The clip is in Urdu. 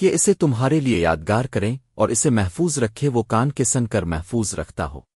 کہ اسے تمہارے لیے یادگار کریں اور اسے محفوظ رکھے وہ کان کے سن کر محفوظ رکھتا ہو۔